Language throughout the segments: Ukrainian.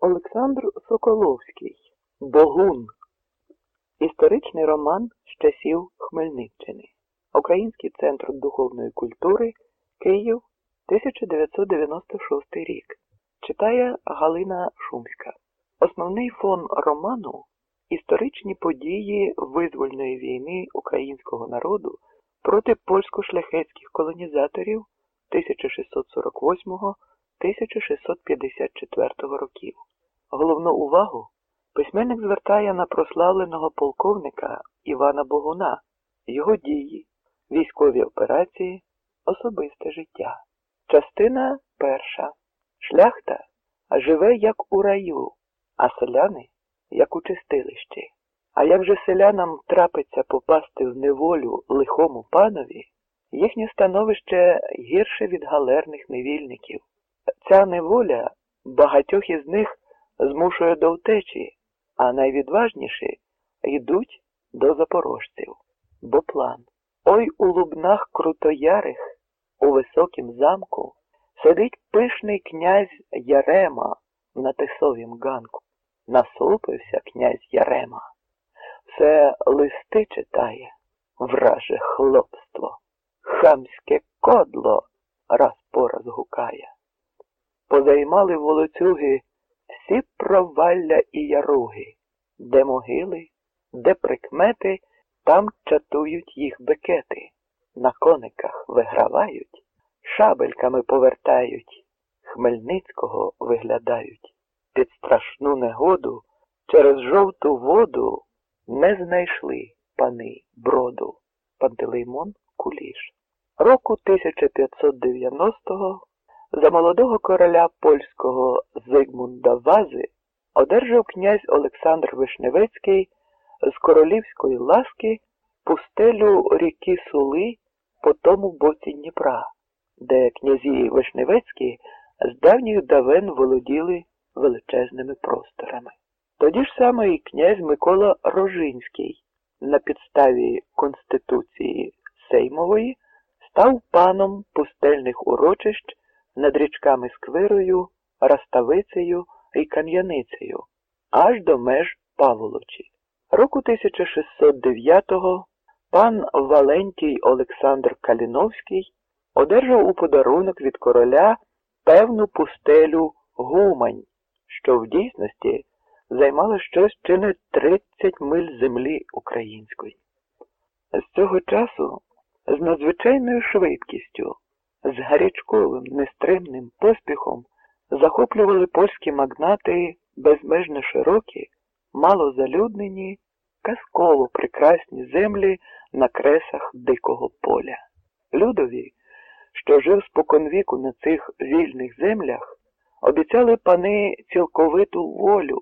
Олександр Соколовський Богун. Історичний роман з часів Хмельниччини. Український центр духовної культури Київ 1996 рік. Читає Галина Шумська. Основний фон роману історичні події визвольної війни українського народу проти польсько-шляхетських колонізаторів 1648-1654 років. Головну увагу письменник звертає на прославленого полковника Івана Богуна, його дії, військові операції, особисте життя. Частина перша. Шляхта живе як у раю, а селяни як у чистилищі. А як же селянам трапиться попасти в неволю лихому панові, їхнє становище гірше від галерних невільників. Ця неволя багатьох із них змушує до втечі, а найвідважніші йдуть до запорожців. Бо план. Ой у лубнах крутоярих, у високім замку, сидить пишний князь Ярема на тисовім ганку. Насупився князь Ярема. Все листи читає, враже хлопство, хамське кодло раз по раз гукає. Позаймали волоцюги всі провалля і яруги, де могили, де прикмети, там чатують їх бекети, на кониках вигравають, шабельками повертають, Хмельницького виглядають. Під страшну негоду через жовту воду не знайшли пани броду. Пантелеймон Куліш. Року 1590-го за молодого короля польського Зигмунда Вази одержав князь Олександр Вишневецький з королівської ласки пустелю ріки Сули по тому боці Дніпра, де князі Вишневецькі з давніх давен володіли величезними просторами. Тоді ж саме і князь Микола Рожинський на підставі Конституції Сеймової став паном пустельних урочищ над річками Сквирою, Раставицею і Кам'яницею, аж до меж Паволочі. Року 1609-го пан Валентій Олександр Каліновський одержав у подарунок від короля певну пустелю Гумань, що в дійсності займала щось чи не 30 миль землі української. З цього часу з надзвичайною швидкістю, з гарячковим, нестримним поспіхом захоплювали польські магнати безмежно широкі, малозалюднені, казково прекрасні землі на кресах дикого поля. Людові, що жив споконвіку на цих вільних землях, обіцяли пани цілковиту волю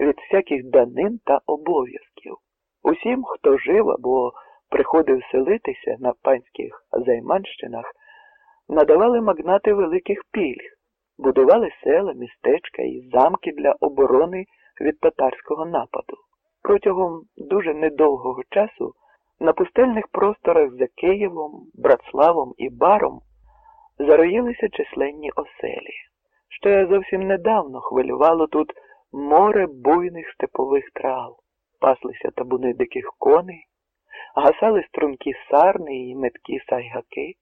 від всяких данин та обов'язків. Усім, хто жив або приходив селитися на панських займанщинах, надавали магнати великих пільг, будували села, містечка і замки для оборони від татарського нападу. Протягом дуже недовгого часу на пустельних просторах за Києвом, Братславом і Баром зароїлися численні оселі. Ще зовсім недавно хвилювало тут море буйних степових трав, паслися табуни диких коней, гасали струнки сарни і меткі сайгаки,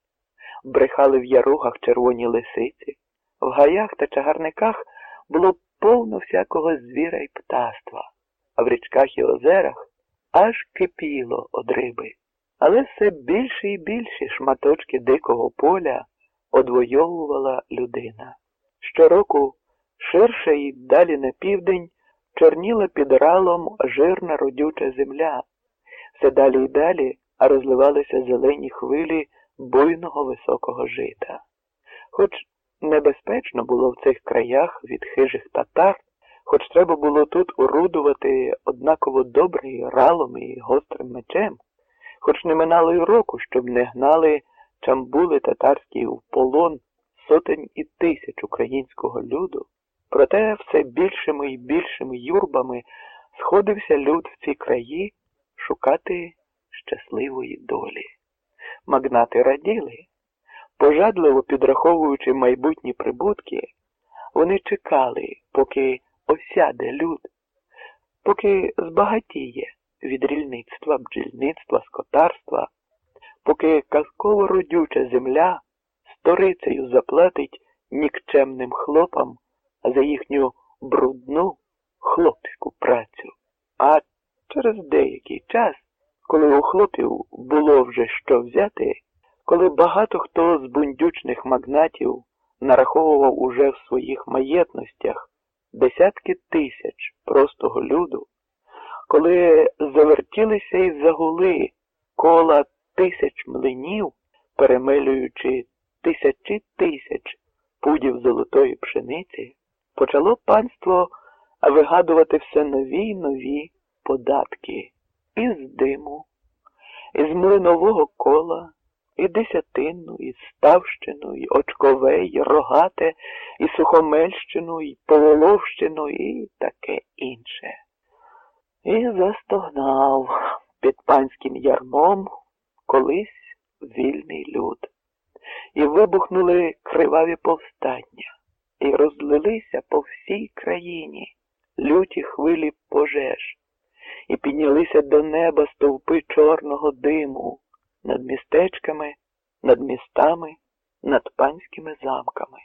брехали в яругах червоні лисиці, в гаях та чагарниках було повно всякого звіра і птаства, а в річках і озерах аж кипіло од риби. Але все більше і більші шматочки дикого поля одвоювала людина. Щороку ширше і далі на південь чорніла під ралом жирна родюча земля. Все далі й далі розливалися зелені хвилі буйного високого жита. Хоч небезпечно було в цих краях від хижих татар, хоч треба було тут орудувати однаково добре і ралом і гострим мечем, хоч не минало й року, щоб не гнали чамбули татарські в полон сотень і тисяч українського люду, проте все більшими і більшими юрбами сходився люд в ці краї шукати щасливої долі. Магнати раділи, пожадливо підраховуючи майбутні прибутки, вони чекали, поки осяде люд, поки збагатіє від рільництва, бджільництва, скотарства, поки казково родюча земля сторицею заплатить нікчемним хлопам за їхню брудну хлопську працю. А через деякий час, коли у хлопів було вже що взяти, коли багато хто з бундючних магнатів нараховував уже в своїх маєтностях десятки тисяч простого люду, коли завертілися і загули кола тисяч млинів, перемелюючи тисячі тисяч пудів золотої пшениці, почало панство вигадувати все нові й нові податки із диму, із млинового кола, і десятину, і ставщину, і очкове, і рогате, і сухомельщину, і поволовщину, і таке інше. І застогнав під панським ярмом колись вільний люд. І вибухнули криваві повстання, і розлилися по всій країні люті хвилі пожеж, і піднялися до неба стовпи чорного диму над містечками, над містами, над панськими замками.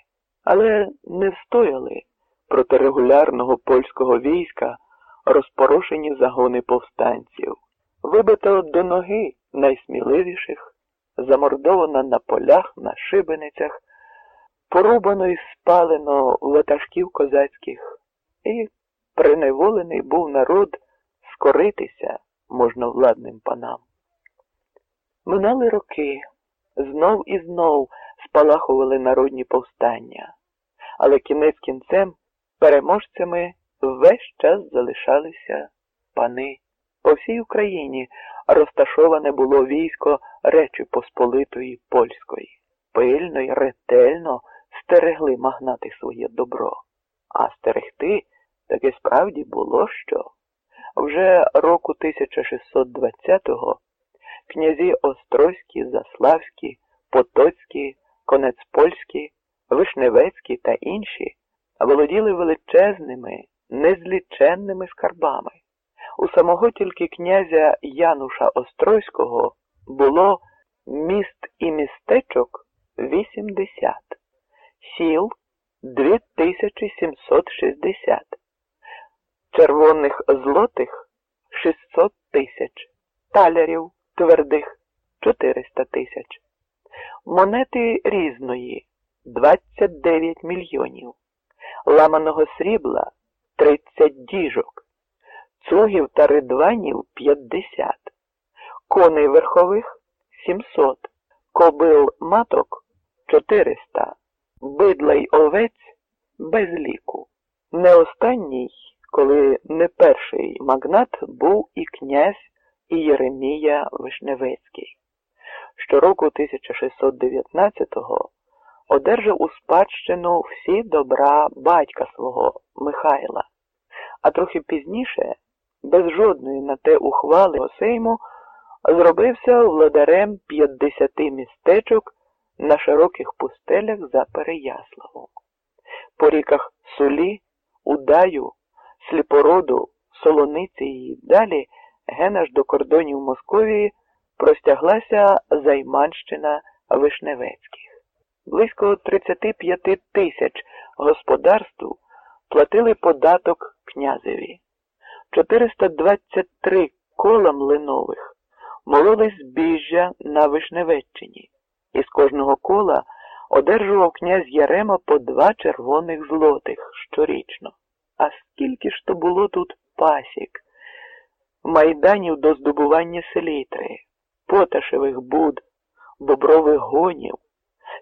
Але не встояли проти регулярного польського війська розпорошені загони повстанців, вибито до ноги найсміливіших, замордовано на полях, на шибеницях, порубано і спалено ватажків козацьких, і приневолений був народ скоритися можновладним панам. Минали роки, знов і знов спалахували народні повстання, але кінець кінцем переможцями весь час залишалися пани. По всій Україні розташоване було військо Речі Посполитої Польської. Пильно й ретельно стерегли магнати своє добро, а стерегти таки справді було що. Вже року 1620-го князі Острозькі, Заславські, Потоцькі, Конецпольські, Вишневецькі та інші володіли величезними, незліченними скарбами. У самого тільки князя Януша Острозького було міст і містечок 80, сіл 2760, червоних злотих 600 тисяч, талярів твердих 400 тисяч, монети різної 29 мільйонів, ламаного срібла 30 діжок, цугів та ридванів 50, коней верхових 700, кобил маток 400, бидла овець без ліку. Не останній, коли не перший магнат був і князь і Єремія Вишневецький. Щороку 1619-го одержав у спадщину всі добра батька свого Михайла, а трохи пізніше, без жодної на те ухвали Осейму, зробився владарем 50 містечок на широких пустелях за Переяславом. По ріках Сулі, Удаю, Сліпороду, Солониці і далі ген аж до кордонів Московії простяглася Займанщина Вишневецьких. Близько 35 тисяч господарств платили податок князеві, 423 кола млинових мололи збіжжя на Вишневеччині, і з кожного кола одержував князь Ярема по два червоних злотих щорічно. А скільки ж то було тут пасік, майданів до здобування селітри, поташевих буд, бобрових гонів,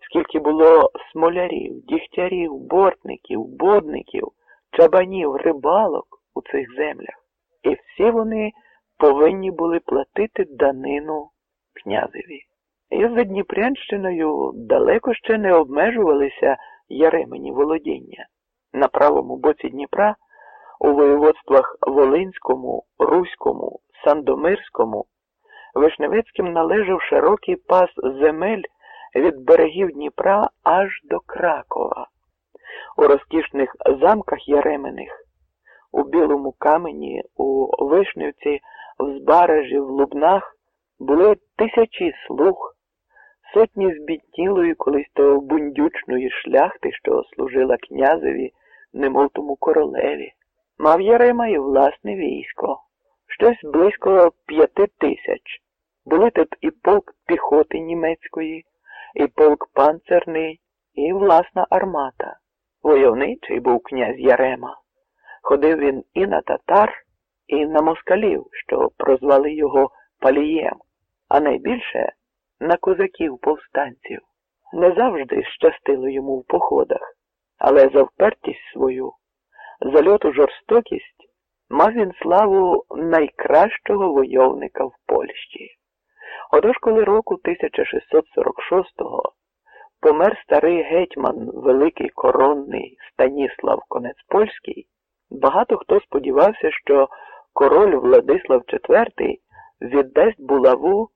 скільки було смолярів, дігтярів, бортників, бодників, чабанів, рибалок у цих землях, і всі вони повинні були платити данину князеві. І за Дніпрянщиною далеко ще не обмежувалися яремені володіння. На правому боці Дніпра у воєводствах Волинському, Руському, Сандомирському Вишневецьким належав широкий пас земель від берегів Дніпра аж до Кракова. У розкішних замках Яремених у білому камені, у Вишнівці, в Збаражі, в Лубнах були тисячі слуг, сотні збіднілої колись то бундючної шляхти, що служила князеві, немов тому королеві. Мав Ярема і власне військо, щось близько п'яти тисяч. Були тут і полк піхоти німецької, і полк панцерний, і власна армата. Войовничий був князь Ярема. Ходив він і на татар, і на москалів, що прозвали його палієм, а найбільше на козаків повстанців. Не завжди щастило йому в походах, але за впертість свою, за льоту жорстокість мав він славу найкращого войовника в Польщі. Отож, коли року 1646-го помер старий гетьман, великий коронний Станіслав Конецпольський, багато хто сподівався, що король Владислав IV віддасть булаву